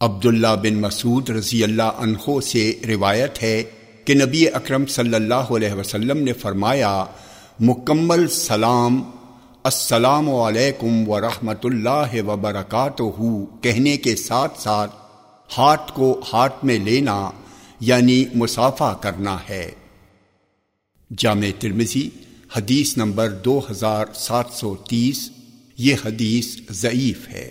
عبداللہ بن مسعود رضی اللہ عنہ سے روایت ہے کہ نبی اکرم صلی اللہ علیہ وسلم نے فرمایا، مکمل سلام، السلام علیکم ورحمۃ اللہ وبرکاتہ کہنے کے ساتھ ساتھ ہاتھ کو ہاتھ میں لینا یعنی مسافہ کرنا ہے۔ جامع ترمزی حدیث نمبر دو ہزار سات سو تیس، یہ حدیث ضعیف ہے۔